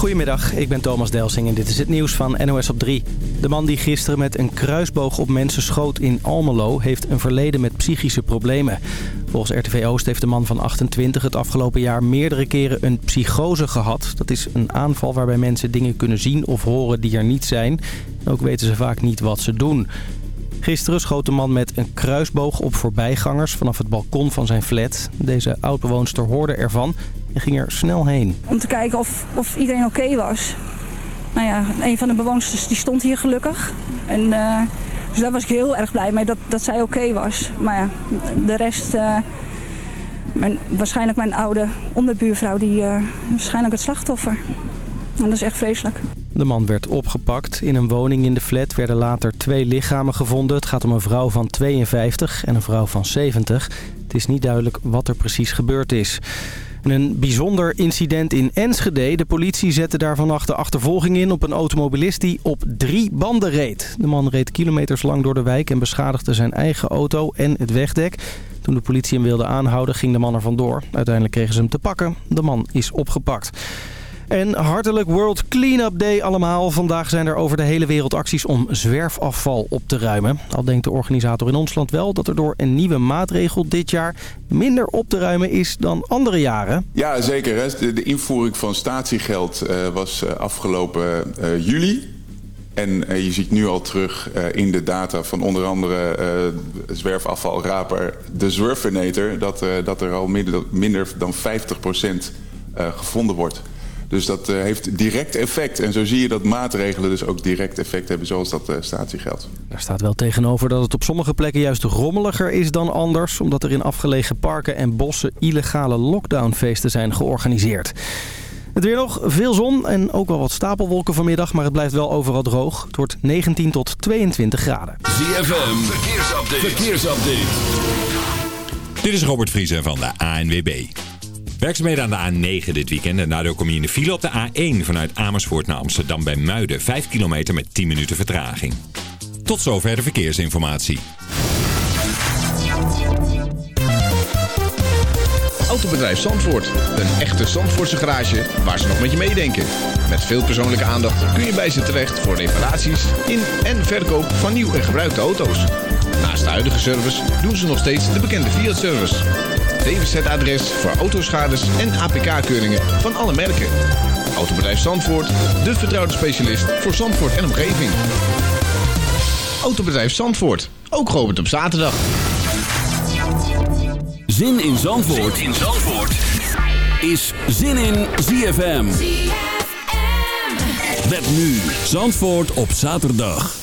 Goedemiddag, ik ben Thomas Delsing en dit is het nieuws van NOS op 3. De man die gisteren met een kruisboog op mensen schoot in Almelo... heeft een verleden met psychische problemen. Volgens RTV Oost heeft de man van 28 het afgelopen jaar meerdere keren een psychose gehad. Dat is een aanval waarbij mensen dingen kunnen zien of horen die er niet zijn. Ook weten ze vaak niet wat ze doen. Gisteren schoot de man met een kruisboog op voorbijgangers vanaf het balkon van zijn flat. Deze oudbewoonster hoorde ervan en ging er snel heen. Om te kijken of, of iedereen oké was. Nou ja, een van de bewoners die stond hier gelukkig. En, uh, dus daar was ik heel erg blij mee dat, dat zij oké was. Maar ja, de rest... Uh, mijn, waarschijnlijk mijn oude onderbuurvrouw, die uh, waarschijnlijk het slachtoffer. En dat is echt vreselijk. De man werd opgepakt. In een woning in de flat werden later twee lichamen gevonden. Het gaat om een vrouw van 52 en een vrouw van 70. Het is niet duidelijk wat er precies gebeurd is. Een bijzonder incident in Enschede. De politie zette daar vannacht de achtervolging in op een automobilist die op drie banden reed. De man reed kilometers lang door de wijk en beschadigde zijn eigen auto en het wegdek. Toen de politie hem wilde aanhouden ging de man er vandoor. Uiteindelijk kregen ze hem te pakken. De man is opgepakt. En hartelijk World Cleanup Day allemaal. Vandaag zijn er over de hele wereld acties om zwerfafval op te ruimen. Al denkt de organisator in ons land wel dat er door een nieuwe maatregel dit jaar minder op te ruimen is dan andere jaren. Ja, zeker. De invoering van statiegeld eh, was eh, afgelopen eh, juli. En je ziet nu al terug in de data van onder andere zwerfafvalraper de Zwerfinator... dat, dat er al minder dan 50% gevonden wordt. Dus dat uh, heeft direct effect. En zo zie je dat maatregelen dus ook direct effect hebben, zoals dat uh, statiegeld. Daar staat wel tegenover dat het op sommige plekken juist rommeliger is dan anders... omdat er in afgelegen parken en bossen illegale lockdownfeesten zijn georganiseerd. Het weer nog, veel zon en ook wel wat stapelwolken vanmiddag... maar het blijft wel overal droog. Het wordt 19 tot 22 graden. ZFM, verkeersupdate. verkeersupdate. Dit is Robert Vriezen van de ANWB. Werkzaamheden aan de A9 dit weekend en daardoor kom je in de file op de A1 vanuit Amersfoort naar Amsterdam bij Muiden. 5 kilometer met 10 minuten vertraging. Tot zover de verkeersinformatie. Autobedrijf Zandvoort. Een echte Zandvoortse garage waar ze nog met je meedenken. Met veel persoonlijke aandacht kun je bij ze terecht voor reparaties in en verkoop van nieuw en gebruikte auto's. Naast de huidige service doen ze nog steeds de bekende Fiat-service. DWZ-adres voor autoschades en APK-keuringen van alle merken. Autobedrijf Zandvoort, de vertrouwde specialist voor Zandvoort en omgeving. Autobedrijf Zandvoort, ook geopend op zaterdag. Zin in Zandvoort, zin in Zandvoort. is Zin in ZFM. Met nu Zandvoort op zaterdag.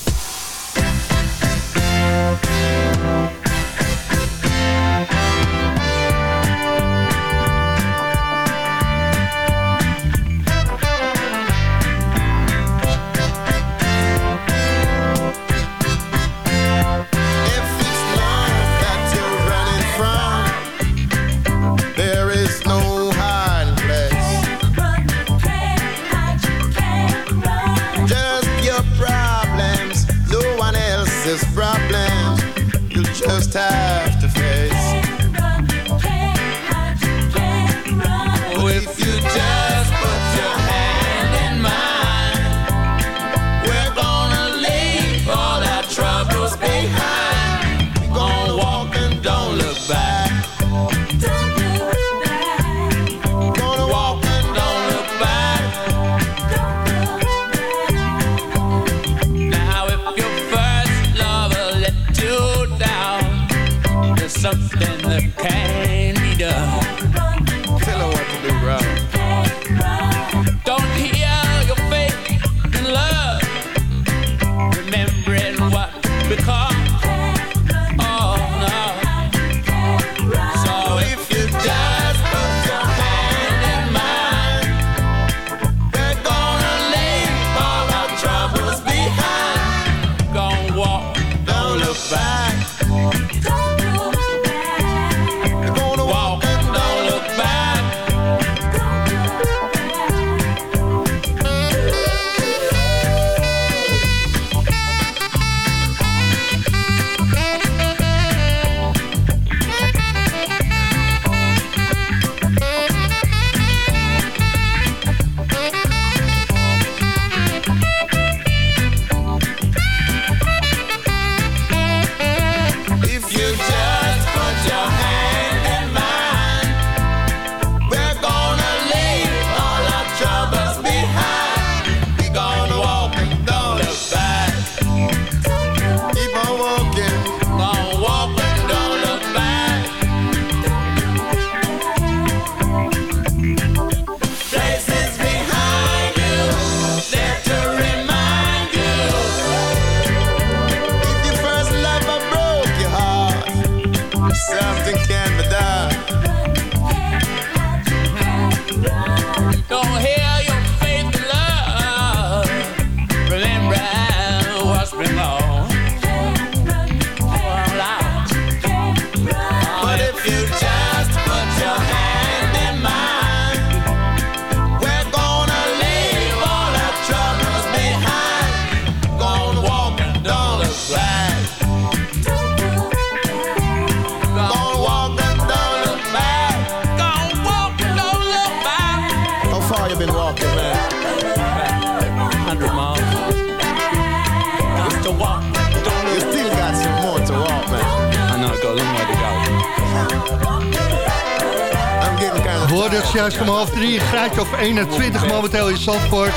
Juist om half drie, graadje of 21 momenteel in Zandvoort.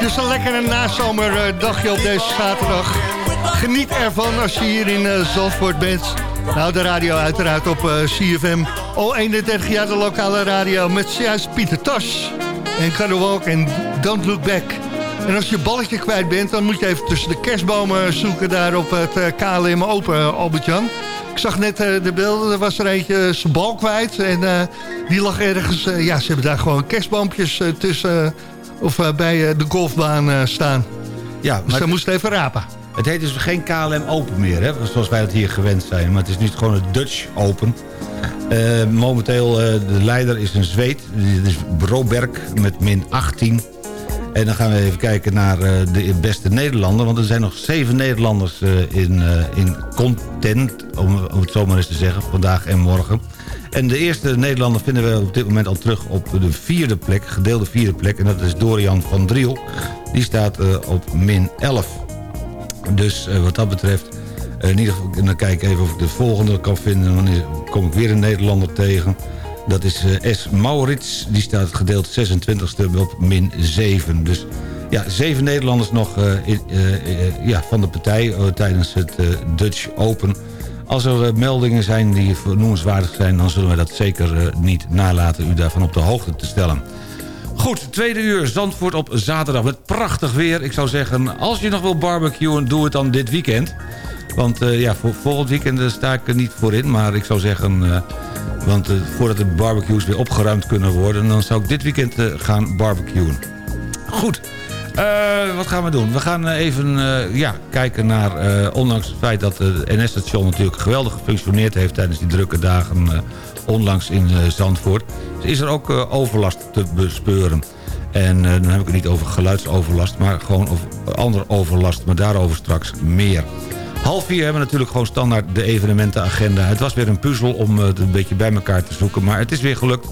Dus een lekkere nazomerdagje op deze zaterdag. Geniet ervan als je hier in eh, Zandvoort bent. Nou, de radio uiteraard op eh, CFM. Al 31 jaar de lokale radio met juist Pieter Tas. En Can Walk en Don't Look Back. En als je je balletje kwijt bent, dan moet je even tussen de kerstbomen zoeken daar op het eh, KLM Open, Albert-Jan. Ik zag net eh, de beelden, er was er eentje zijn bal kwijt. En eh, die lag ergens, eh, ja, ze hebben daar gewoon kerstboompjes eh, tussen, eh, of eh, bij eh, de golfbaan eh, staan. Ja, Dus maar daar moest even rapen. het heet dus geen KLM Open meer, hè, zoals wij dat hier gewend zijn. Maar het is nu gewoon het Dutch Open. Eh, momenteel, eh, de leider is een Zweed. Dit is Broberg met min 18. En dan gaan we even kijken naar eh, de beste Nederlander. Want er zijn nog zeven Nederlanders eh, in, eh, in content, om, om het zo maar eens te zeggen, vandaag en morgen. En de eerste Nederlander vinden we op dit moment al terug op de vierde plek, gedeelde vierde plek. En dat is Dorian van Driel. Die staat op min 11. Dus wat dat betreft, in ieder geval, dan kijk ik even of ik de volgende kan vinden. Dan kom ik weer een Nederlander tegen. Dat is eh, S. Maurits, die staat gedeeld 26e op min 7. Dus ja, zeven Nederlanders nog eh, eh, ja, van de partij tijdens het Dutch Open. Als er meldingen zijn die vernoemenswaardig zijn... dan zullen we dat zeker niet nalaten u daarvan op de hoogte te stellen. Goed, tweede uur Zandvoort op zaterdag met prachtig weer. Ik zou zeggen, als je nog wil barbecuen, doe het dan dit weekend. Want ja, voor volgend weekend sta ik er niet voor in. Maar ik zou zeggen, want eh, voordat de barbecues weer opgeruimd kunnen worden... dan zou ik dit weekend eh, gaan barbecuen. Goed, eh, wat gaan we doen? We gaan even ja, kijken naar, ondanks het feit dat het NS-station natuurlijk geweldig gefunctioneerd heeft... tijdens die drukke dagen onlangs in Zandvoort... is er ook overlast te bespeuren. En dan heb ik het niet over geluidsoverlast, maar gewoon over andere overlast. Maar daarover straks meer. Half vier hebben we natuurlijk gewoon standaard de evenementenagenda. Het was weer een puzzel om eh, het een beetje bij elkaar te zoeken. Maar het is weer gelukt.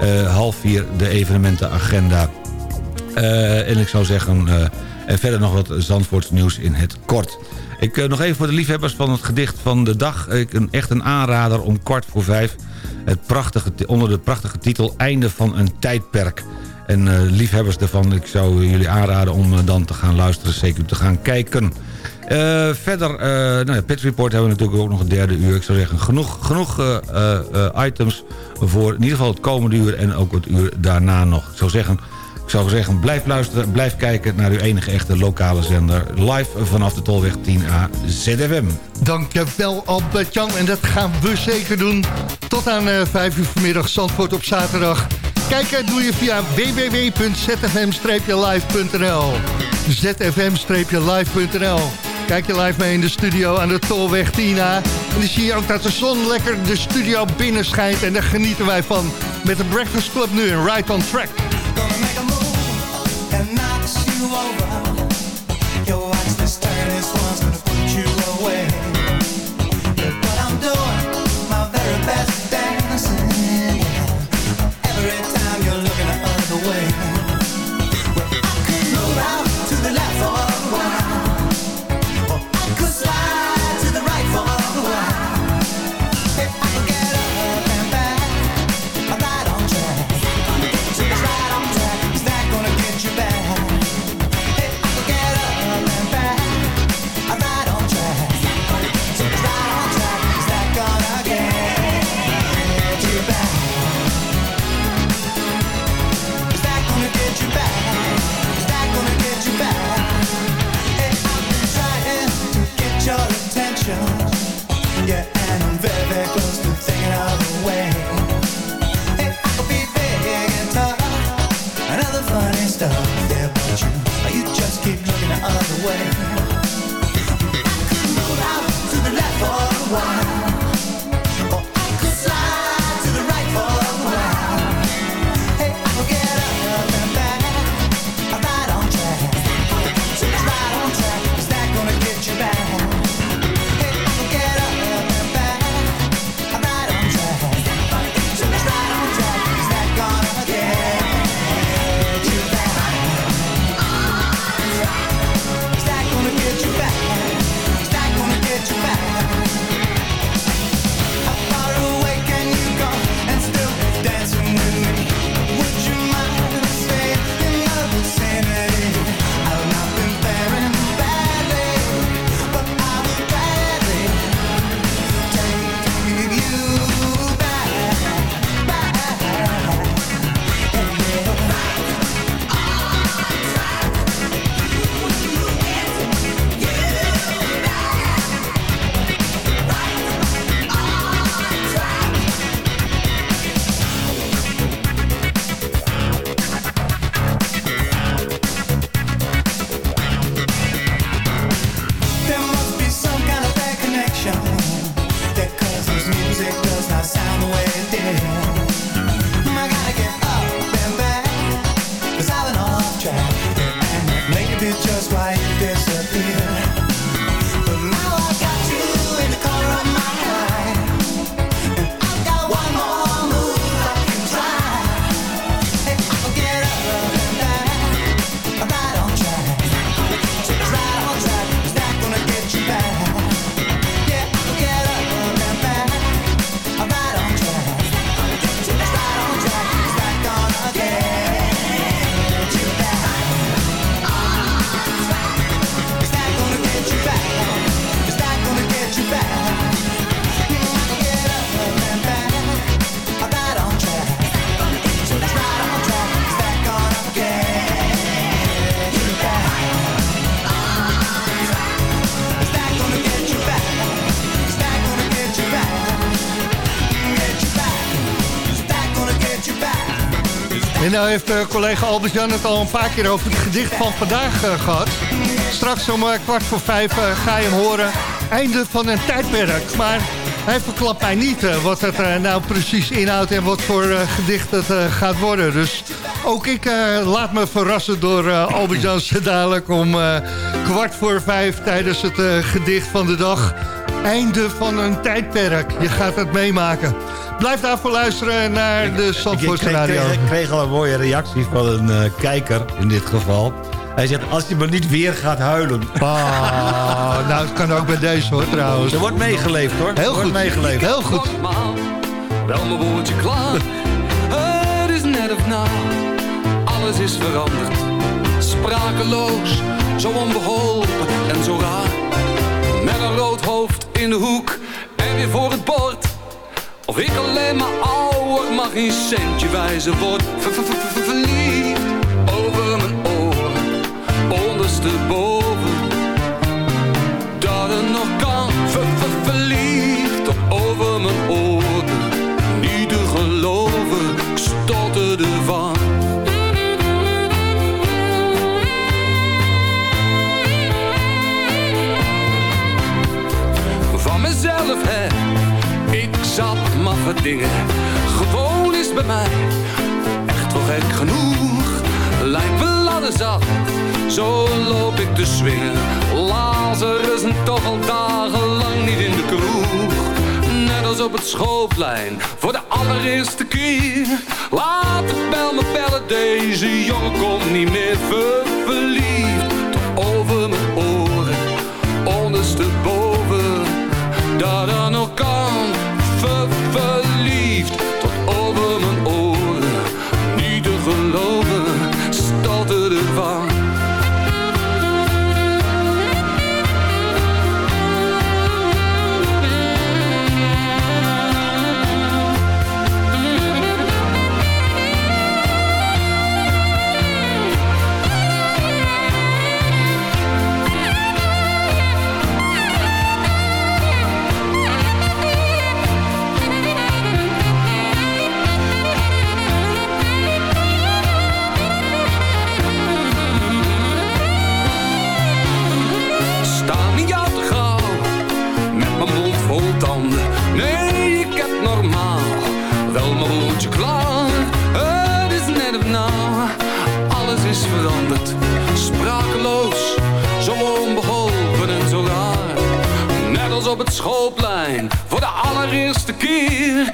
Eh, half vier de evenementenagenda. Eh, en ik zou zeggen, en verder nog wat Zandvoorts nieuws in het kort. Ik nog even voor de liefhebbers van het gedicht van de dag. Ik, een, echt een aanrader om kwart voor vijf. Het prachtige, onder de prachtige titel Einde van een tijdperk. En liefhebbers daarvan, ik zou jullie aanraden om dan te gaan luisteren. Zeker te gaan kijken. Eh, verder, eh nou ja, Pit Report hebben we natuurlijk ook nog een derde uur. Ik zou zeggen, genoeg, genoeg eh, items voor in ieder geval het komende uur... en ook het uur daarna nog. Ik zou zeggen, ik zou zeggen, blijf luisteren, blijf kijken naar uw enige echte lokale zender. Live vanaf de Tolweg 10A ZFM. Dankjewel Albert-Jan. En dat gaan we zeker doen. Tot aan eh 5 uur vanmiddag Zandvoort op zaterdag. Kijken doe je via www.zfm-live.nl zfm-live.nl Kijk je live mee in de studio aan de Tolweg 10A. En dan zie je ook dat de zon lekker de studio binnen schijnt. En daar genieten wij van. Met de Breakfast Club nu in Right on Track. En nou heeft eh, collega Albert-Jan het al een paar keer over het gedicht van vandaag eh, gehad. Straks om eh, kwart voor vijf ga je hem horen. Einde van een tijdperk. Maar hij verklapt mij niet wat het nou precies inhoudt... en wat voor gedicht het gaat worden. Dus ook ik laat me verrassen door Albert-Jan dadelijk... om kwart voor vijf tijdens het gedicht van de dag... Einde van een tijdperk. Je gaat het meemaken. Blijf daarvoor luisteren naar de Ik, kreeg, Radio. kreeg- ik kreeg al een mooie reactie van een eh, kijker in dit geval. Hij zegt, als je maar niet weer gaat huilen. Ah, nou, het kan ook bij deze hoor trouwens. Er wordt meegeleefd hoor. Heel goed, meegeleefd. heel goed. Wel mijn woordje klaar. Het is net of na, alles is veranderd. Sprakeloos, zo onbeholpen en zo raar. Met een rood hoofd in de hoek en weer voor het bord. Of ik alleen maar ouder mag geen centje wijzen word. Ver, ver, ver, ver- verliefd over mijn oren, ondersteboven. Dingen. Gewoon is bij mij echt wel gek genoeg. Lijkt me ladder zat, zo loop ik te swingen. Lazarus en toch al dagenlang niet in de kroeg. Net als op het schoolplein, voor de allereerste keer. Laat de bel me bellen, deze jongen komt niet meer ver verliefd. Tot over mijn oren, ondersteboven. Dat er nog allereerste keer.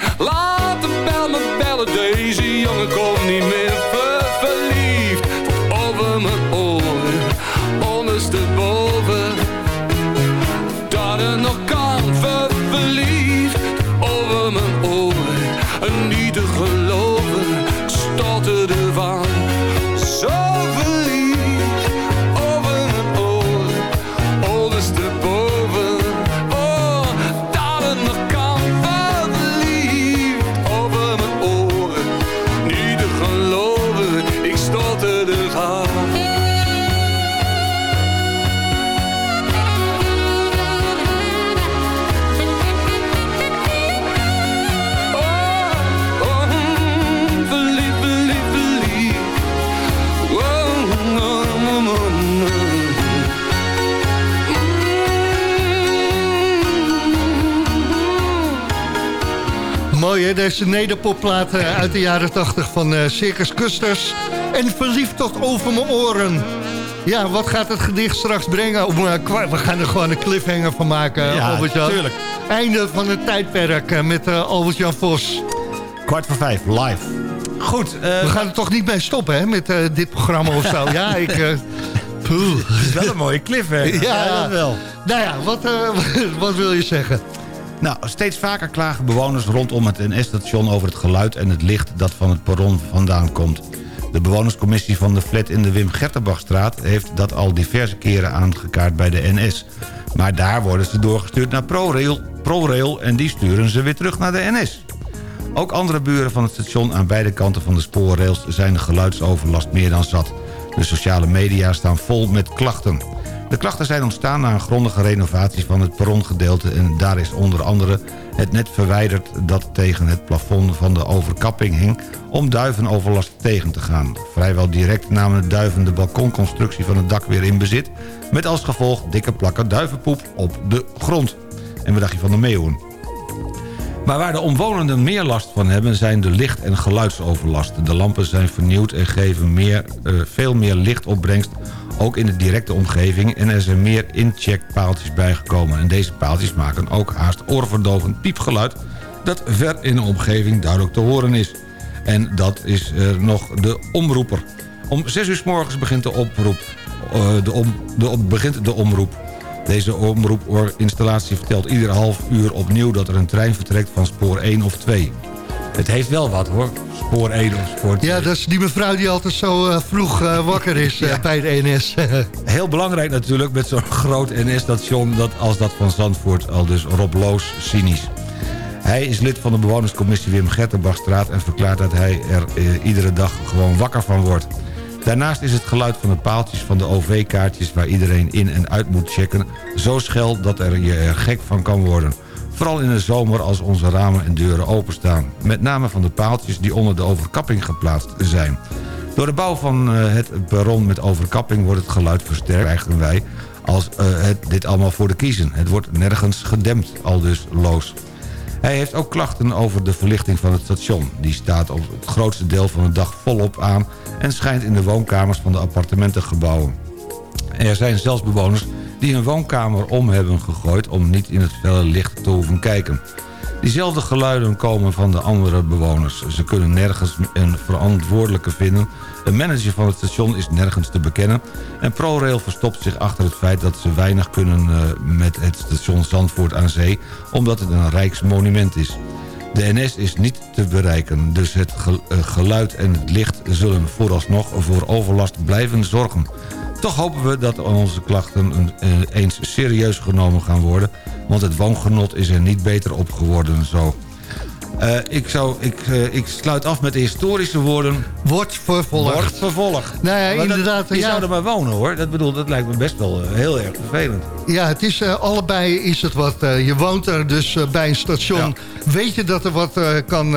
Deze nederpopplaat eh, uit de jaren 80 van eh, Circus Custers. En verliefd tot over mijn oren. Ja, wat gaat het gedicht straks brengen? Eh, we gaan er gewoon een cliffhanger van maken, Ja, Albert-Jan. tuurlijk. Einde van het tijdperk met eh, Albert-Jan Vos. Kwart voor vijf, live. Goed. eh, We gaan er toch niet mee stoppen, hè, met eh, dit programma of zo. Ja, ik... eh, poeh. Het is wel een mooie cliffhanger. Ja. ja, dat wel. Nou ja, wat, eh, wat wil je zeggen? Nou, steeds vaker klagen bewoners rondom het NS-station over het geluid en het licht dat van het perron vandaan komt. De bewonerscommissie van de flat in de Wim Gertenbachstraat heeft dat al diverse keren aangekaart bij de NS. Maar daar worden ze doorgestuurd naar ProRail, ProRail en die sturen ze weer terug naar de NS. Ook andere buren van het station aan beide kanten van de spoorrails zijn de geluidsoverlast meer dan zat. De sociale media staan vol met klachten. De klachten zijn ontstaan na een grondige renovatie van het perrongedeelte... en daar is onder andere het net verwijderd dat tegen het plafond van de overkapping hing... om duivenoverlast tegen te gaan. Vrijwel direct namen de duiven de balkonconstructie van het dak weer in bezit... met als gevolg dikke plakken duivenpoep op de grond. En wat dacht van de meeuwen? Maar waar de omwonenden meer last van hebben... zijn de licht- en geluidsoverlasten. De lampen zijn vernieuwd en geven meer, eh, veel meer lichtopbrengst... ook in de directe omgeving... en er zijn meer incheckpaaltjes bijgekomen. En deze paaltjes maken ook haast oorverdovend piepgeluid... dat ver in de omgeving duidelijk te horen is. En dat is nog de omroeper. Om 6 uur s morgens begint de oproep. eh, de om, de, begint de omroep. Deze omroepinstallatie vertelt ieder half uur opnieuw... dat er een trein vertrekt van spoor 1 of 2. Het heeft wel wat hoor, spoor 1 of spoor 2. Ja, dat is die mevrouw die altijd zo eh, vroeg eh, wakker is eh, bij de NS. Heel belangrijk natuurlijk met zo'n groot NS-station... Dat als dat van Zandvoort, al dus Rob Loos, cynisch. Hij is lid van de bewonerscommissie Wim Gertenbachstraat... en verklaart dat hij er eh, iedere dag gewoon wakker van wordt. Daarnaast is het geluid van de paaltjes van de OV-kaartjes... waar iedereen in en uit moet checken... zo schel dat er je er gek van kan worden. Vooral in de zomer als onze ramen en deuren openstaan. Met name van de paaltjes die onder de overkapping geplaatst zijn. Door de bouw van eh, het perron met overkapping wordt het geluid versterkt... krijgen wij als eh, dit allemaal voor de kiezen. Het wordt nergens gedempt, al dus loos. Hij heeft ook klachten over de verlichting van het station. Die staat op het grootste deel van de dag volop aan... en schijnt in de woonkamers van de appartementengebouwen. Er zijn zelfs bewoners die hun woonkamer om hebben gegooid... om niet in het felle licht te hoeven kijken. Diezelfde geluiden komen van de andere bewoners. Ze kunnen nergens een verantwoordelijke vinden. Een manager van het station is nergens te bekennen. En ProRail verstopt zich achter het feit dat ze weinig kunnen eh, met het station Zandvoort aan Zee... omdat het een rijksmonument is. De NS is niet te bereiken, dus het eh, geluid en het licht zullen vooralsnog voor overlast blijven zorgen. Toch hopen we dat onze klachten eh, eens serieus genomen gaan worden... want het woongenot is er niet beter op geworden zo. Eh, ik, zou, ik, eh, ik sluit af met de historische woorden... Wordt vervolgd. Wordt vervolgd. Nou ja, Maar dat- inderdaad, Die ja. zouden maar wonen hoor. Dat, bedoel, dat lijkt me best wel heel erg vervelend. Ja, het is allebei is het wat. je woont er dus bij een station. Weet je dat er wat kan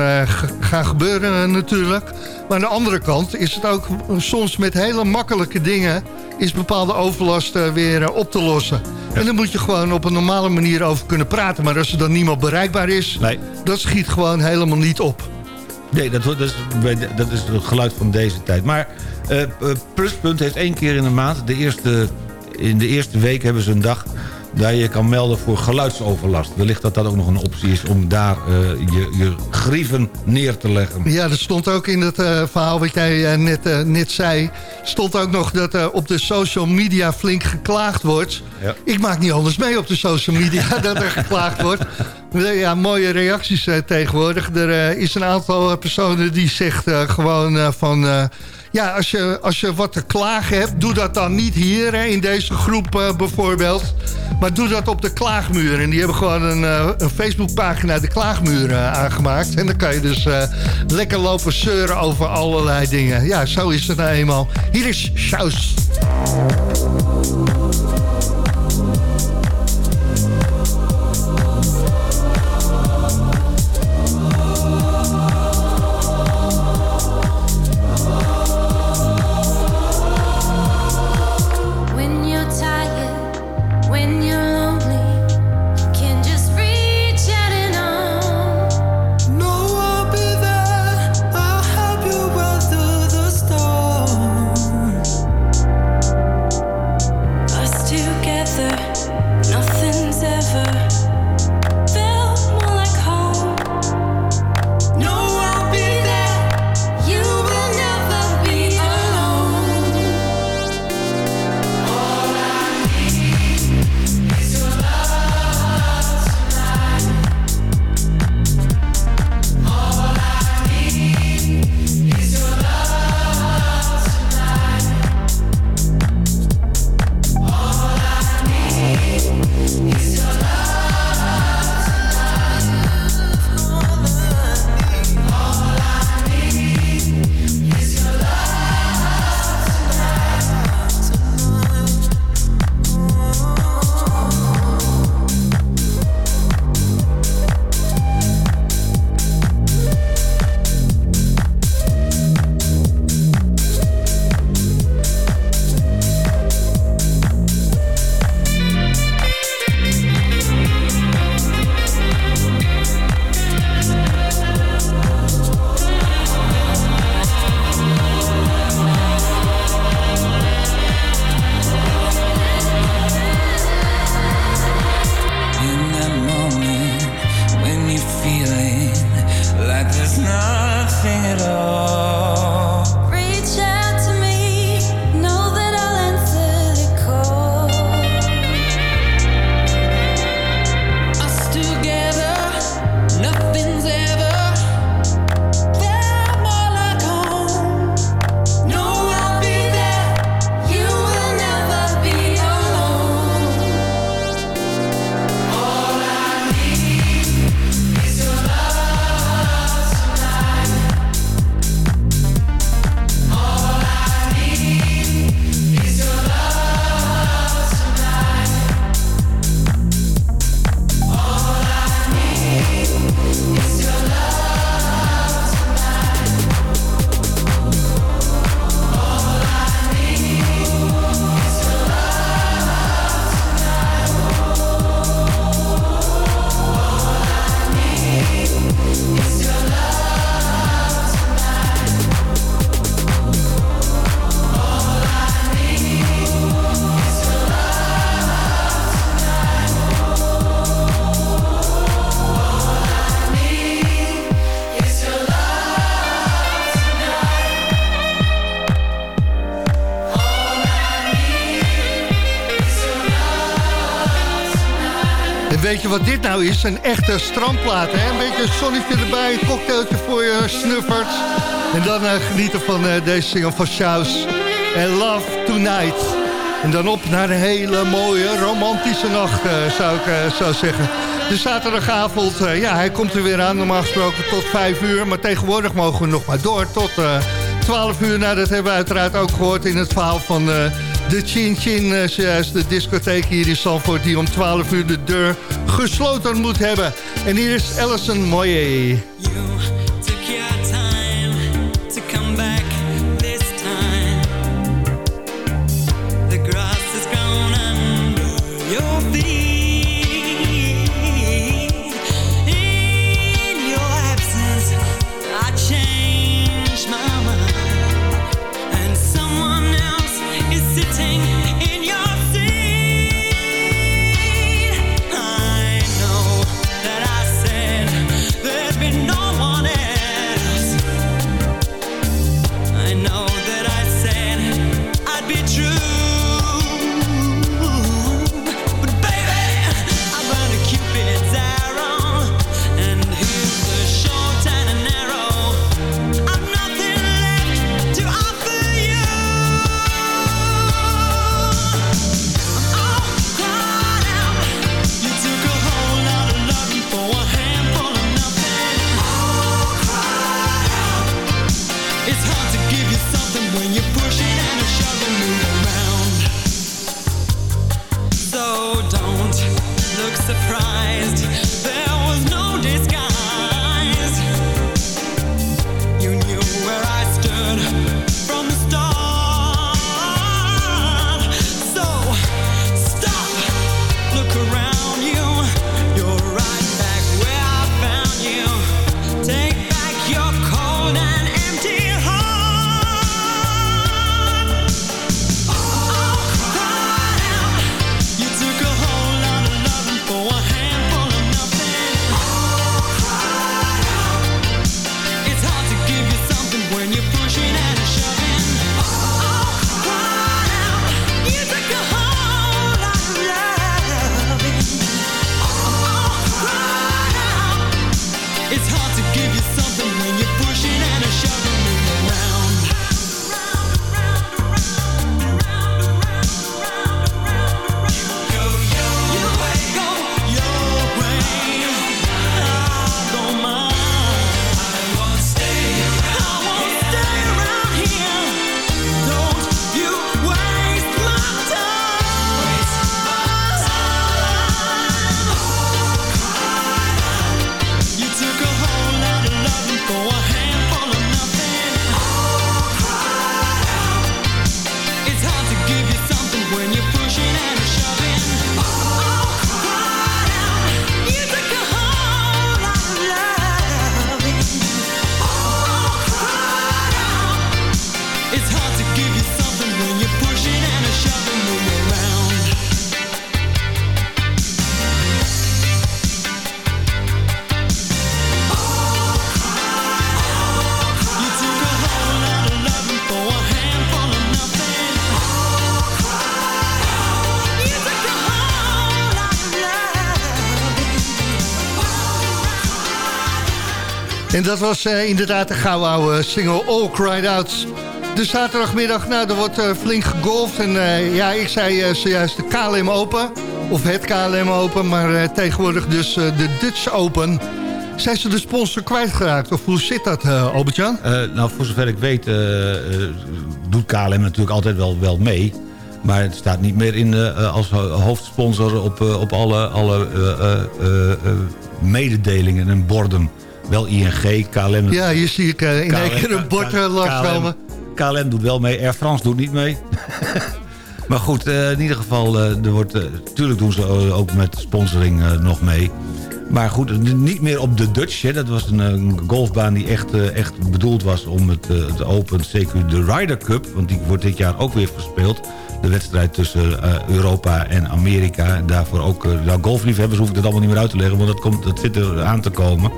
gaan gebeuren natuurlijk. Maar aan de andere kant is het ook soms met hele makkelijke dingen... is bepaalde overlast eh, weer eh, op te lossen. En dan moet je gewoon op een normale manier over kunnen praten. Maar als er dan niemand bereikbaar is... Nee. dat schiet gewoon helemaal niet op. Nee, dat, dat, is, dat is het geluid van deze tijd. Maar eh, Pluspunt heeft één keer in de maand... De eerste, in de eerste week hebben ze een dag... daar je kan melden voor geluidsoverlast. Wellicht dat dat ook nog een optie is om daar eh, je, je grieven neer te leggen. Ja, er stond ook in het eh, verhaal wat jij eh, net, net zei... stond ook nog dat er op de social media flink geklaagd wordt. Ja. Ik maak niet anders mee op de social media dat er geklaagd wordt. Ja, mooie reacties tegenwoordig. Er is een aantal personen die zegt gewoon van... ja, als je, als je wat te klagen hebt, doe dat dan niet hier hè, in deze groep eh, bijvoorbeeld. Maar doe dat op de klaagmuur. En die hebben gewoon een, eh, een Facebookpagina de klaagmuur eh, aangemaakt. En dan kan je dus lekker lopen zeuren over allerlei dingen. Ja, zo is het nou eenmaal. Hier is Sjaus. Wat dit nou is? Een echte strandplaat, hè? Een beetje zonnetje erbij, een voor je snuffert. En dan eh, genieten van eh, deze single van Shouse. En Love Tonight. En dan op naar een hele mooie romantische nacht, eh, zou ik zo zeggen. De zaterdagavond, ja, hij komt er weer aan. Normaal gesproken tot 5 uur. Maar tegenwoordig mogen we nog maar door tot eh 12 uur. Nou, dat hebben we uiteraard ook gehoord in het verhaal van de Chin Chin. de discotheek hier in Zandvoort... die om 12 uur de deur gesloten moet hebben. En hier is Alison Moyer. Dat was eh, inderdaad de gouden oude single All Cried Out. De zaterdagmiddag, nou, er wordt eh, flink gegolfd. En eh, ja, ik zei zojuist de KLM Open. Of het KLM Open, maar tegenwoordig dus de Dutch Open. Zijn ze de sponsor kwijtgeraakt? Of hoe zit dat, Albert-Jan? Nou, voor zover ik weet doet KLM natuurlijk altijd wel, wel mee. Maar het staat niet meer in, als ho- hoofdsponsor op, op alle, alle mededelingen en borden. Wel ING, KLM... Ja, hier zie ik eh, in één KLM keer een bord uh, langskomen. KLM doet wel mee, Air France doet niet mee. maar goed, eh, in ieder geval, eh, er wordt, eh, tuurlijk doen ze eh, ook met sponsoring eh, nog mee. Maar goed, niet meer op de Dutch. Hè. Dat was een, eh, een golfbaan die echt, eh, echt bedoeld was om het, eh, het Open, CQ de Ryder Cup... want die wordt dit jaar ook weer verspeeld. De wedstrijd tussen eh, Europa en Amerika. En daarvoor ook, eh nou, golfliefhebbers hoef ik dat allemaal niet meer uit te leggen... want dat, komt, dat zit er aan te komen.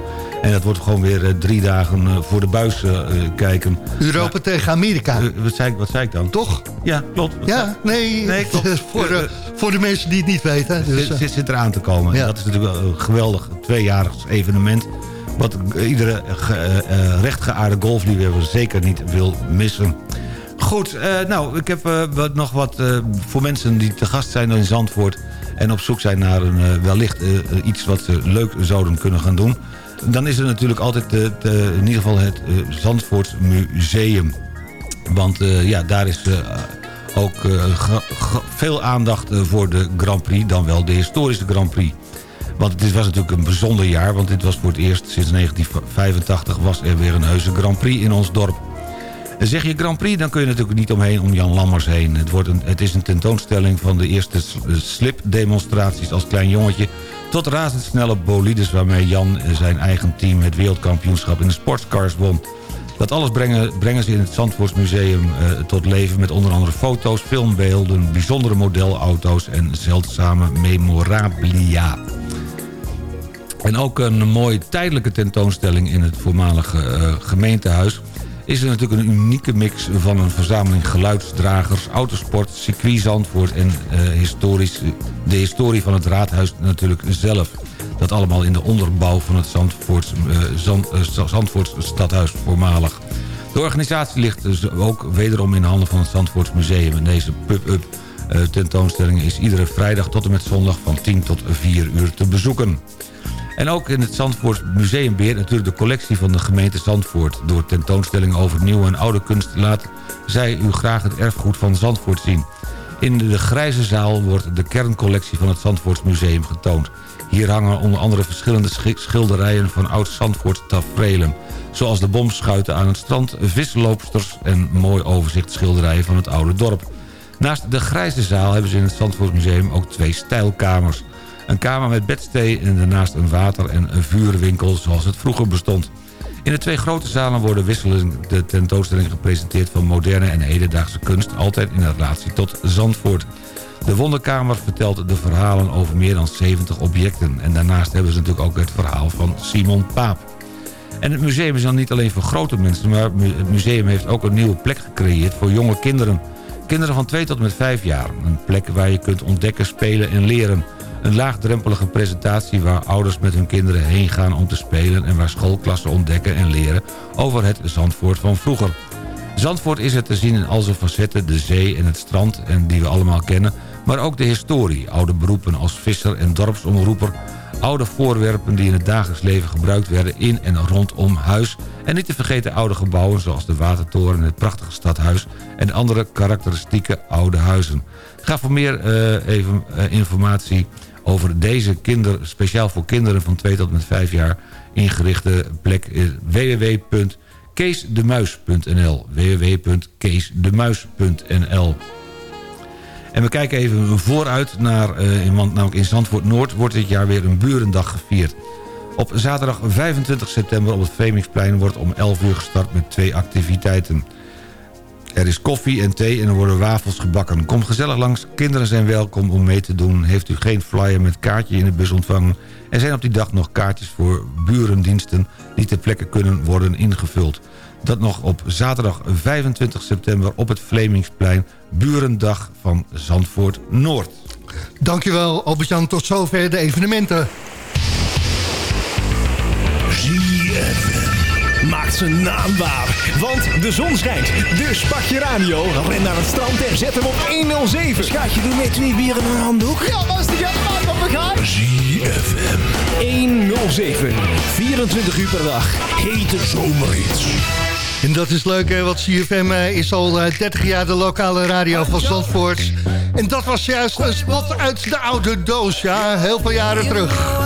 En dat wordt gewoon weer eh, drie dagen eh, voor de buis eh, kijken. Europa tegen Amerika. Wat, zei ik, wat zei ik dan? Toch? Ja, klopt. Ja, nee, Nee, klopt. voor, de, Voor de mensen die het niet weten. Dus, zit, zit, eraan te komen. Ja. Dat is natuurlijk wel een geweldig tweejarig evenement. Wat iedere ge, eh, rechtgeaarde golfliefhebber zeker niet wil missen. Goed, nou, ik heb wat, nog wat voor mensen die te gast zijn in Zandvoort... en op zoek zijn naar een, wellicht iets wat ze leuk zouden kunnen gaan doen. Dan is er natuurlijk altijd de- in ieder geval het eh, Zandvoort Museum. Want eh, ja, daar is eh, ook veel aandacht voor de Grand Prix... dan wel de historische Grand Prix. Want dit was natuurlijk een bijzonder jaar... want dit was voor het eerst sinds 1985 was er weer een heuse Grand Prix in ons dorp. Zeg je Grand Prix, dan kun je natuurlijk niet omheen om Jan Lammers heen. Het, wordt een, het is een tentoonstelling van de eerste eh, slipdemonstraties als klein jongetje... tot razendsnelle bolides waarmee Jan eh, zijn eigen team het wereldkampioenschap in de sportscars won. Dat alles brengen, brengen ze in het Zandvoortsmuseum eh, tot leven... met onder andere foto's, filmbeelden, bijzondere modelauto's... en zeldzame memorabilia. En ook een mooie tijdelijke tentoonstelling in het voormalige eh, gemeentehuis... is er natuurlijk een unieke mix van een verzameling geluidsdragers... autosport, circuit Zandvoort en eh, historisch, de historie van het raadhuis natuurlijk zelf. Dat allemaal in de onderbouw van het Zandvoorts, eh, eh, stadhuis voormalig. De organisatie ligt dus ook wederom in handen van het Zandvoorts Museum. Deze pub-up tentoonstelling is iedere vrijdag tot en met zondag van 10 tot 4 uur te bezoeken. En ook in het Zandvoort Museum beheert natuurlijk de collectie van de gemeente Zandvoort. Door tentoonstellingen over nieuwe en oude kunst laat zij u graag het erfgoed van Zandvoort zien. In de grijze zaal wordt de kerncollectie van het Zandvoorts Museum getoond. Hier hangen onder andere verschillende schi- schilderijen van oud-Zandvoort tafereelen. Zoals de bomschuiten aan het strand, visloopsters en mooi overzichtsschilderijen van het oude dorp. Naast de grijze zaal hebben ze in het Zandvoortmuseum ook twee stijlkamers. Een kamer met bedstee en daarnaast een water- en een vuurwinkel zoals het vroeger bestond. In de twee grote zalen worden wisselend de tentoonstellingen gepresenteerd... van moderne en hedendaagse kunst, altijd in relatie tot Zandvoort. De Wonderkamer vertelt de verhalen over meer dan 70 objecten. En daarnaast hebben ze natuurlijk ook het verhaal van Simon Paap. En het museum is dan niet alleen voor grote mensen... maar het museum heeft ook een nieuwe plek gecreëerd voor jonge kinderen. Kinderen van 2 tot met 5 jaar. Een plek waar je kunt ontdekken, spelen en leren. Een laagdrempelige presentatie waar ouders met hun kinderen heen gaan om te spelen... en waar schoolklassen ontdekken en leren over het Zandvoort van vroeger. Zandvoort is er te zien in al zijn facetten, de zee en het strand... en die we allemaal kennen, maar ook de historie. Oude beroepen als visser en dorpsomroeper... oude voorwerpen die in het dagelijks leven gebruikt werden in en rondom huis... en niet te vergeten oude gebouwen zoals de Watertoren en het prachtige stadhuis... en andere karakteristieke oude huizen. Ga voor meer eh, even, eh, informatie over deze kinder, speciaal voor kinderen van 2 tot met 5 jaar ingerichte plek eh, www.keesdemuis.nl www.keesdemuis.nl en we kijken even vooruit naar, in- want namelijk in Zandvoort Noord wordt dit jaar weer een burendag gevierd. Op zaterdag 25 september op het Vlemingsplein wordt om 11 uur gestart met twee activiteiten. Er is koffie en thee en er worden wafels gebakken. Kom gezellig langs, kinderen zijn welkom om mee te doen. Heeft u geen flyer met kaartje in de bus ontvangen? Er zijn op die dag nog kaartjes voor burendiensten... die ter plekke kunnen worden ingevuld. Dat nog op zaterdag 25 september op het Vlemingsplein... Burendag van Zandvoort Noord. Dankjewel Albert-Jan, tot zover de evenementen. Maakt zijn naam waar. Want de zon schijnt. Dus pak je radio, ren naar het strand en zet hem op 107. Schatje, doe met twee bieren en een handdoek. Ja, was die helemaal op elkaar? ZFM 107. 24 uur per dag. Hete zomerhits. En dat is leuk, hè, want CFM eh, is al eh, 30 jaar de lokale radio van Zandvoort. En dat was juist een spot uit de oude doos, ja, heel veel jaren terug.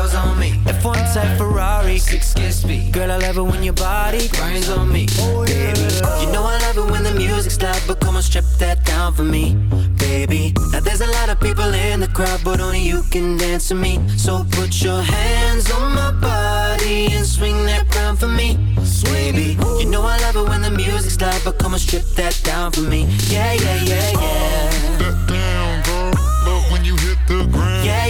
girls on me. F1 type Ferrari, six kiss speed. Girl, I love it when your body grinds on me. oh Baby, you know I love it when the music's loud, but come on, strip that down for me. Baby. Now there's a lot of people in the crowd, but only you can dance to me. So put your hands on my body and swing that crown for me, baby. You know I love it when the music's loud, but come on, strip that down for me. Yeah, yeah, yeah, yeah. That down, girl. Love when you hit the ground. Yeah, yeah, yeah,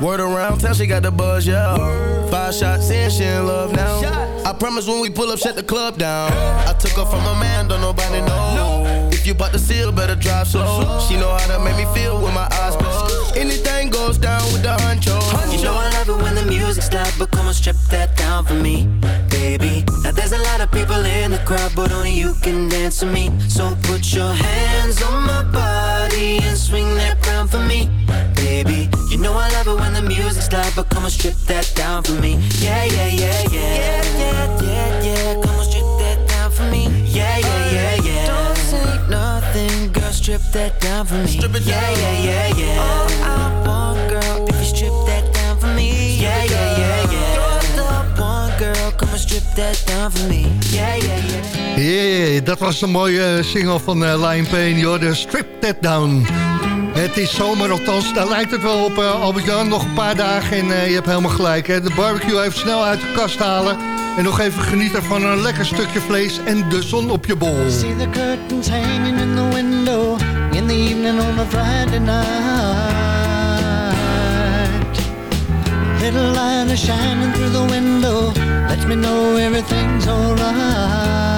Word around town, she got the buzz, yeah. Five shots in, she in love now. I promise when we pull up, shut the club down. I took her from a man, don't nobody know. You bought the seal, better drive slow. She know how to make me feel with my eyes closed. Anything goes down with the honcho. You know I love it when the music's loud, but come on, strip that down for me, baby. Now there's a lot of people in the crowd, but only you can dance to me. So put your hands on my body and swing that crown for me, baby. You know I love it when the music's loud, but come on, strip that down for me. Yeah, yeah, yeah, yeah. Yeah, yeah, yeah, yeah. Come on, strip that down for me. Yeah, yeah. Strip that down for me. Strip it down. Yeah, yeah, yeah, yeah. All I want, girl, if you strip that down for me. Yeah, yeah, yeah, yeah. You're the one, girl, come on, strip that down for me. Yeah, yeah, yeah. Yeah, dat was een mooie single van uh, Lion Payne, joh, de Strip That Down. Het is zomer, althans, daar lijkt het wel op, uh, Albert-Jan. Nog een paar dagen en uh, je hebt helemaal gelijk. Hè? De barbecue even snel uit de kast halen. En nog even genieten van een lekker stukje vlees en de zon op je bol. See the curtains hanging in the window in the evening on a Friday night. Little light is shining through the window, lets me know everything's alright.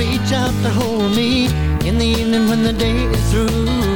reach out to hold me in the evening when the day is through.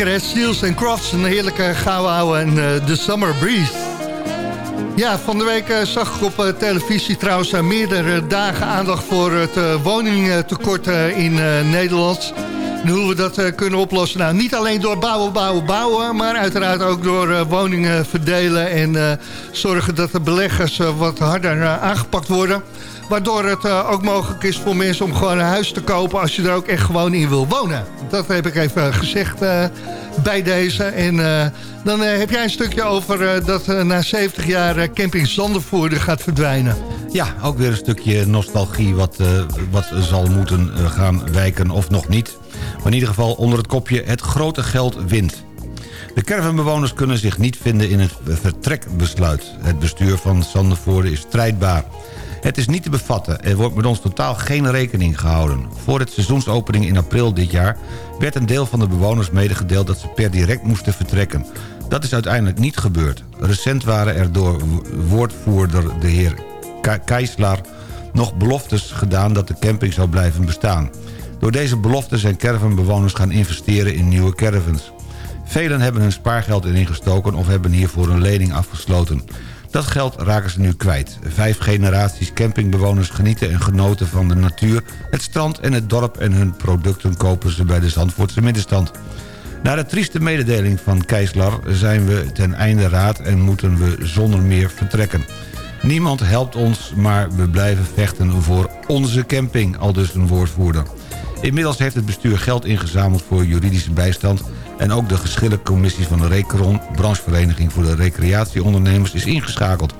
Lekker hè, Steels en Crofts, een heerlijke gouden ouwe en eh, de Summer Breeze. Ja, van de week eh, zag ik op eh, televisie trouwens meerdere dagen aandacht voor het woningtekort in Nederland. En hoe we dat eh, kunnen oplossen. Nou, niet alleen door bouwen, bouwen, bouwen, maar uiteraard ook door eh, woningen verdelen en eh, zorgen dat de beleggers wat harder aangepakt worden. Waardoor het ook mogelijk is voor mensen om gewoon een huis te kopen als je er ook echt gewoon in wil wonen. Dat heb ik even gezegd bij deze. En dan heb jij een stukje over dat na 70 jaar camping Zandervoerder gaat verdwijnen. Ja, ook weer een stukje nostalgie wat, wat zal moeten gaan wijken of nog niet. Maar in ieder geval onder het kopje het grote geld wint. De caravanbewoners kunnen zich niet vinden in het vertrekbesluit. Het bestuur van Zandervoorde is strijdbaar. Het is niet te bevatten. Er wordt met ons totaal geen rekening gehouden. Voor het seizoensopening in april dit jaar... werd een deel van de bewoners medegedeeld dat ze per direct moesten vertrekken. Dat is uiteindelijk niet gebeurd. Recent waren er door woordvoerder de heer Ke- Keisler nog beloftes gedaan dat de camping zou blijven bestaan. Door deze beloften zijn caravanbewoners gaan investeren in nieuwe caravans. Velen hebben hun spaargeld erin gestoken of hebben hiervoor een lening afgesloten. Dat geld raken ze nu kwijt. Vijf generaties campingbewoners genieten en genoten van de natuur... het strand en het dorp en hun producten kopen ze bij de Zandvoortse middenstand. Na de trieste mededeling van Keisler zijn we ten einde raad... en moeten we zonder meer vertrekken. Niemand helpt ons, maar we blijven vechten voor onze camping, al dus een woordvoerder. Inmiddels heeft het bestuur geld ingezameld voor juridische bijstand... en ook de geschillencommissie van de Recron, branchevereniging voor de recreatieondernemers, is ingeschakeld.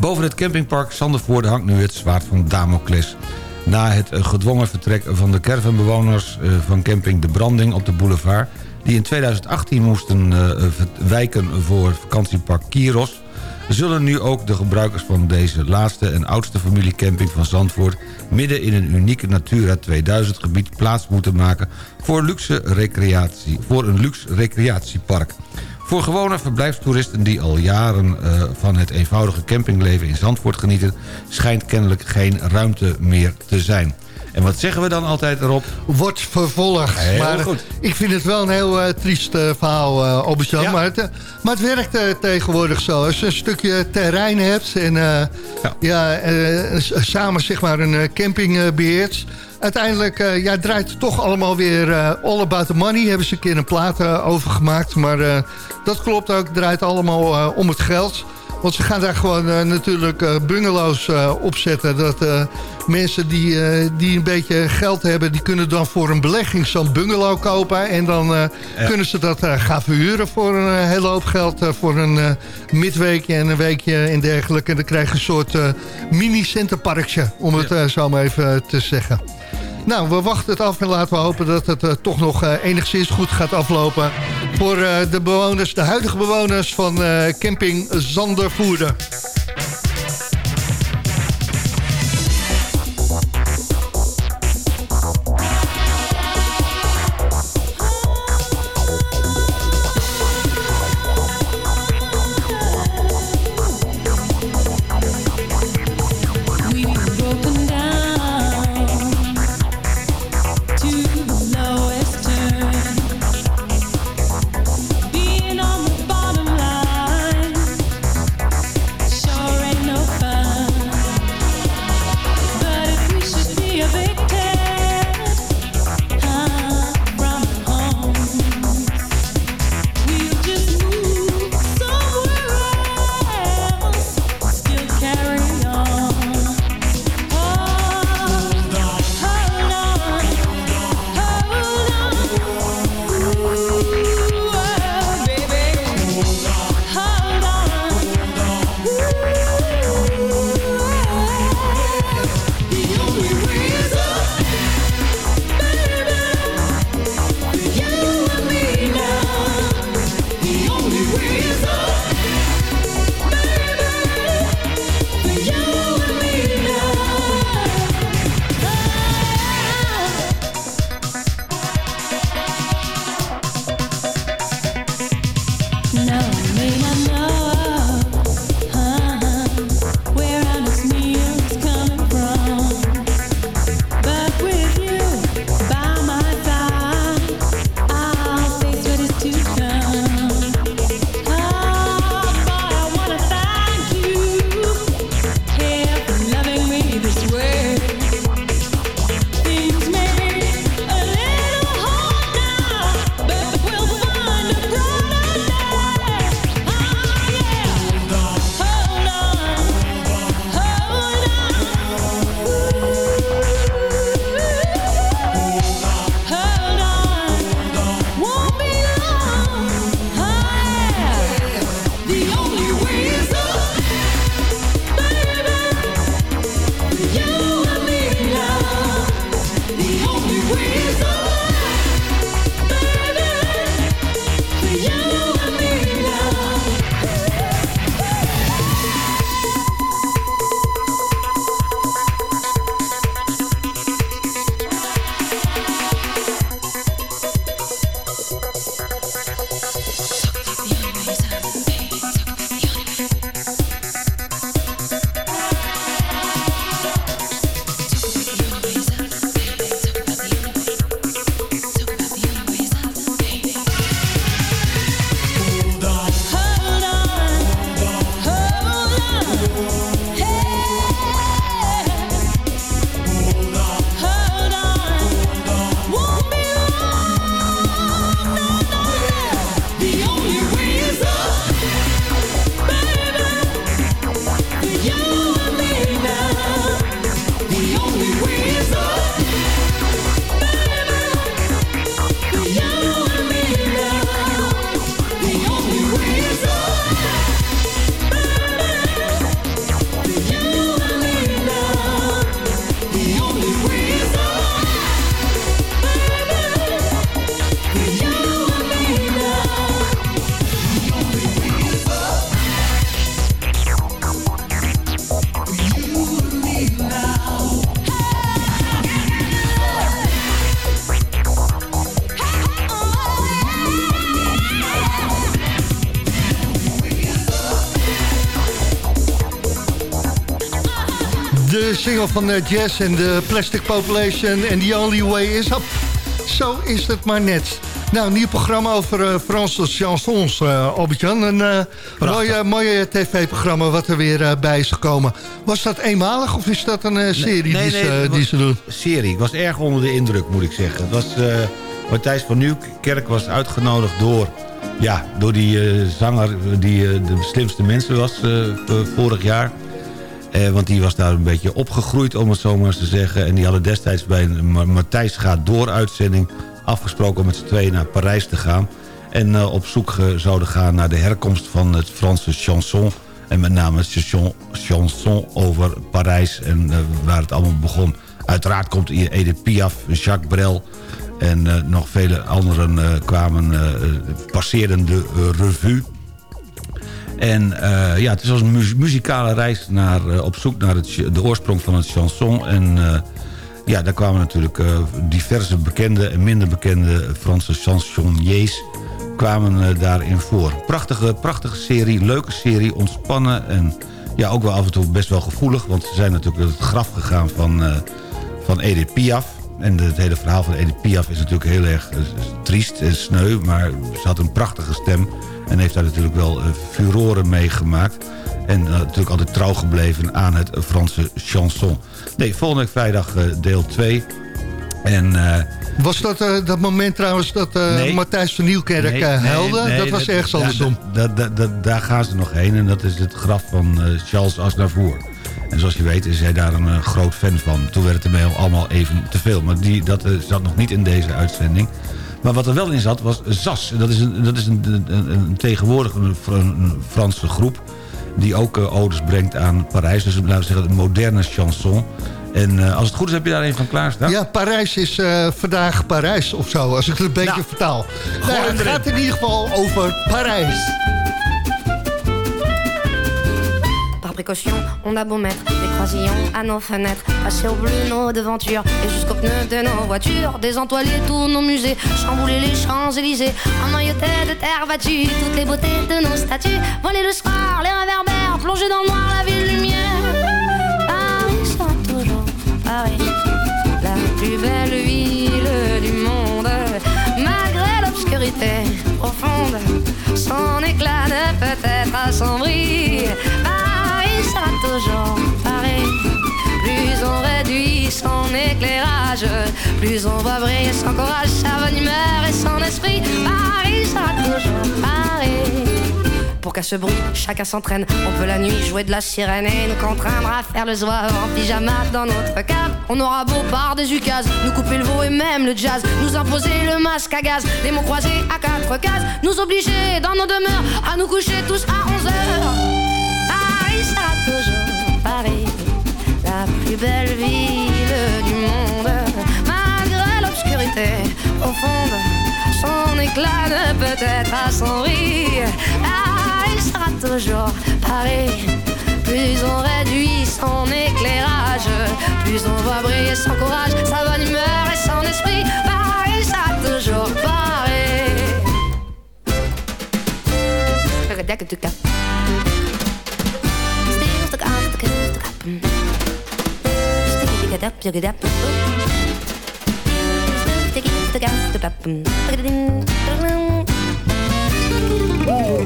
Boven het campingpark Zandervoorde hangt nu het zwaard van Damocles. Na het gedwongen vertrek van de caravanbewoners eh, van camping De Branding op de boulevard... die in 2018 moesten eh, wijken voor vakantiepark Kiros... zullen nu ook de gebruikers van deze laatste en oudste familiecamping van Zandvoort... midden in een unieke Natura 2000 gebied plaats moeten maken... voor, luxe recreatie, voor een luxe recreatiepark. Voor gewone verblijfstoeristen die al jaren eh, van het eenvoudige campingleven in Zandvoort genieten... schijnt kennelijk geen ruimte meer te zijn. En wat zeggen we dan altijd erop? Wordt vervolgd. Heel maar goed. ik vind het wel een heel eh, triest eh, verhaal. Ja. Maar, het, maar het werkt tegenwoordig zo. Als je een stukje terrein hebt en ja. samen zeg maar een camping eh, beheert... Uiteindelijk ja, draait het toch allemaal weer all about the money. Hebben ze een keer een plaat over gemaakt. Maar dat klopt ook. Het draait allemaal om het geld. Want ze gaan daar gewoon eh, natuurlijk eh, bungalows eh, opzetten. Dat mensen die, die een beetje geld hebben... die kunnen dan voor een belegging zo'n bungalow kopen. En dan Ja. kunnen ze dat gaan verhuren voor een hele hoop geld. voor een midweekje en een weekje en dergelijke. En dan krijg je een soort mini-centerparkje. Om het zo maar even te zeggen. Nou, we wachten het af en laten we hopen dat het eh, toch nog eh, enigszins goed gaat aflopen... voor eh, de bewoners, de huidige bewoners van camping Zandervoerder. Single van eh, Jazz en de Plastic Population en The Only Way Is Up. Zo is het maar net. Nou, een nieuw programma over eh, Franse chansons, eh Albert-Jan. Een mooie, mooie tv-programma wat er weer bij is gekomen. Was dat eenmalig of is dat een serie die, ze, die ze doen? serie. Ik was erg onder de indruk, moet ik zeggen. Het was, Matthijs van Nieuwkerk was uitgenodigd door, ja, door die zanger die de slimste mensen was vorig jaar. Eh, want die was daar een beetje opgegroeid, om het zo maar eens te zeggen. En die hadden destijds bij een Ma- Matthijs gaat door uitzending... afgesproken om met z'n tweeën naar Parijs te gaan. En eh, op zoek zouden gaan naar de herkomst van het Franse chanson. En met name het chanson, over Parijs en eh, waar het allemaal begon. Uiteraard komt Edith Piaf, Jacques Brel... en nog vele anderen kwamen, eh, passeerden de revue... En eh, ja, het is als een mu- muzikale reis naar, eh, op zoek naar het, de oorsprong van het chanson. En eh, ja, daar kwamen natuurlijk diverse bekende en minder bekende Franse chansonniers kwamen daarin voor. Prachtige, prachtige serie, leuke serie, ontspannen en ja, ook wel af en toe best wel gevoelig. Want ze zijn natuurlijk het graf gegaan van, eh, van Edith Piaf. En het hele verhaal van Edith Piaf is natuurlijk heel erg eh, triest en sneu. Maar ze had een prachtige stem. En heeft daar natuurlijk wel eh, furoren meegemaakt. En eh, natuurlijk altijd trouw gebleven aan het Franse chanson. Nee, volgende vrijdag deel 2. En... Was dat dat moment trouwens dat Nee. Matthijs van Nieuwkerk Nee, nee, huilde? nee, dat was ergens daar- andersom. daar- daar- gaan ze nog heen en dat is het graf van Charles Aznavour. En zoals je weet is hij daar een eh, groot fan van. Toen werd het ermee allemaal even te veel. Maar die, dat eh, zat nog niet in deze uitzending. Maar wat er wel in zat was ZAS. Dat is een, dat is een, een, een, tegenwoordig een, Fr- een Franse groep... die ook eh, odes brengt aan Parijs. Dus laten we zeggen een moderne chanson. En als het goed is heb je daar een van klaarstaan. Ja, Parijs is vandaag Parijs of zo, als ik het een beetje Nou, vertaal. Nou, het gaat in ieder geval over Parijs. Précaution, on a beau mettre des croisillons à nos fenêtres, passer au bleu nos devantures et jusqu'aux pneus de nos voitures, désentoiler tous nos musées, chambouler les Champs-Élysées, emmailloter de terre battue toutes les beautés de nos statues, voler le soir, les réverbères, plonger dans le noir la ville lumière. Paris Paris, la plus belle ville plus on voit briller son courage, sa bonne humeur et son esprit. Paris sera toujours Paris. Pour qu'à ce bruit, chacun s'entraîne. On peut la nuit jouer de la sirène et nous contraindre à faire le zouave en pyjama dans notre cave. On aura beau par des ukases, nous couper le veau et même le jazz, nous imposer le masque à gaz, des mots croisés à quatre cases, nous obliger dans nos demeures à nous coucher tous à 11 heures. Paris sera toujours Paris, la plus belle ville du monde, était au fond son éclat ne peut-être à son rire. Ah, il sera toujours pareil. Plus on réduit son éclairage, plus on voit briller son courage, sa bonne humeur et son esprit. Ah, il sera toujours pareil. Oh,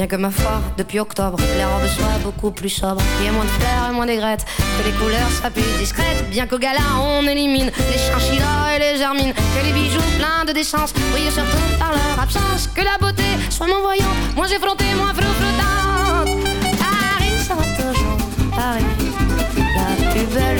Bien que ma foi, depuis octobre, les robes soient beaucoup plus sobres. Il y a moins de fleurs et moins d'aigrettes, que les couleurs soient plus discrètes. Bien qu'au gala, on élimine les chinchillas et les hermines. Que les bijoux pleins de décence brillent surtout par leur absence. Que la beauté soit moins voyante, moins effrontée, moins flottante. Paris sera Paris, la plus belle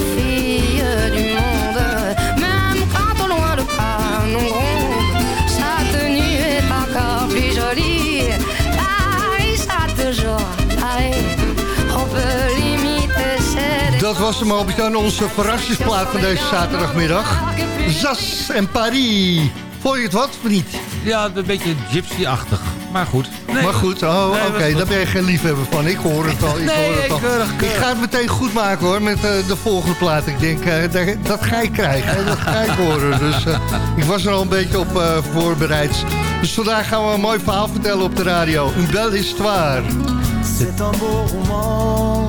Dat was hem al aan onze verrassingsplaat van deze zaterdagmiddag. Zas en Paris. Vond je het wat of niet? Ja, een beetje gypsy-achtig. Maar goed. Nee. Maar goed, oh, Nee, oké, daar ben je geen liefhebber van. Ik hoor het al, ik Nee, hoor het al. keurig, Ik ga het meteen goed maken hoor, met eh, de volgende plaat. Ik denk, eh, dat ga ik krijgen, hè, dat ga ik horen. Dus eh, ik was er al een beetje op eh, voorbereid. Dus vandaag gaan we een mooi verhaal vertellen op de radio. Een belle histoire. C'est un beau roman,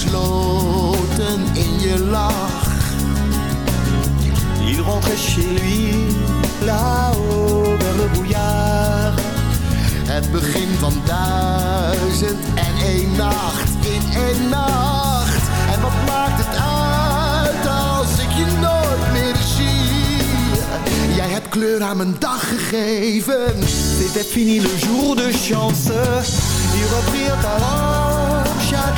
Besloten in je lach. Il rentrait chez lui, là-haut le brouillard. Het begin van duizend en één nacht in één nacht. En wat maakt het uit als ik je nooit meer zie? Jij hebt kleur aan mijn dag gegeven. C'était fini le jour de chance. Ils reprirent alors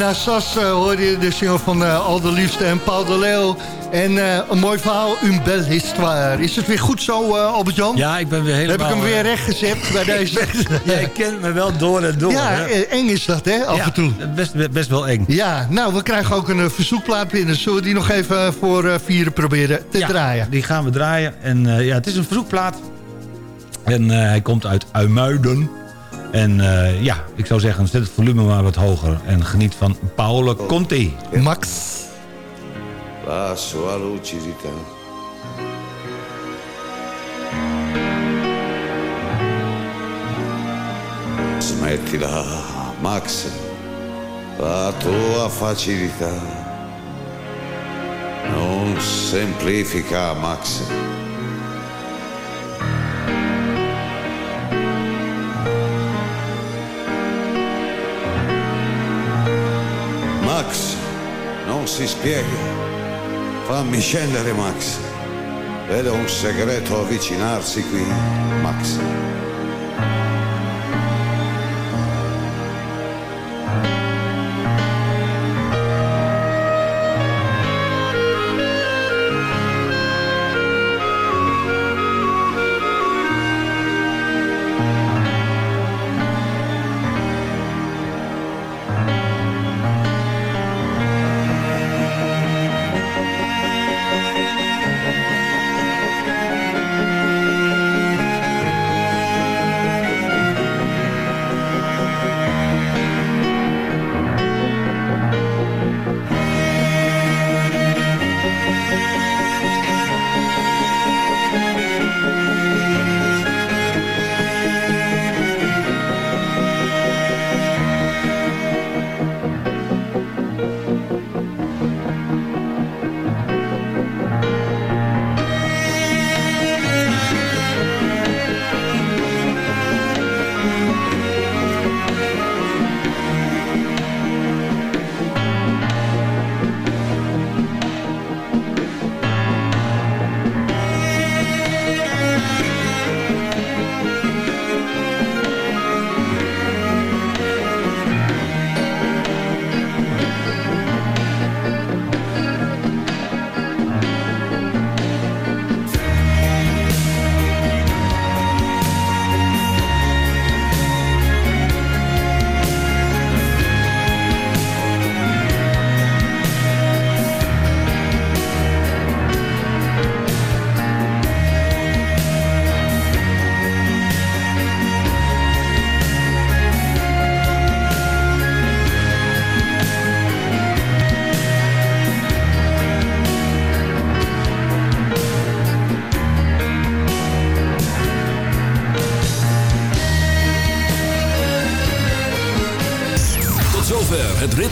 na Sas eh, hoorde je de single van eh Al de Liefste en Paul de Leeuw. En eh, een mooi verhaal, une belle histoire. Is het weer goed zo, Albert-Jan? Ja, ik ben weer helemaal... Heb ik hem weer eh, rechtgezet bij deze? Jij kent me wel door en door. ja, hè? eng is dat, hè, af Ja, en toe. Best, best wel eng. Ja, nou, we krijgen ook een verzoekplaat binnen. Zullen we die nog even voor vieren proberen te Ja, draaien? Die gaan we draaien. En ja, het is een verzoekplaat. En hij komt uit Uimuiden. En eh, ja, ik zou zeggen, zet het volume maar wat hoger. En geniet van Paolo Conti. Max. La sua lucidità. Smettila, Max, la tua facilità non semplifica, Max. Max, non si spiega. Fammi scendere, Max. Vedo un segreto avvicinarsi qui, Max.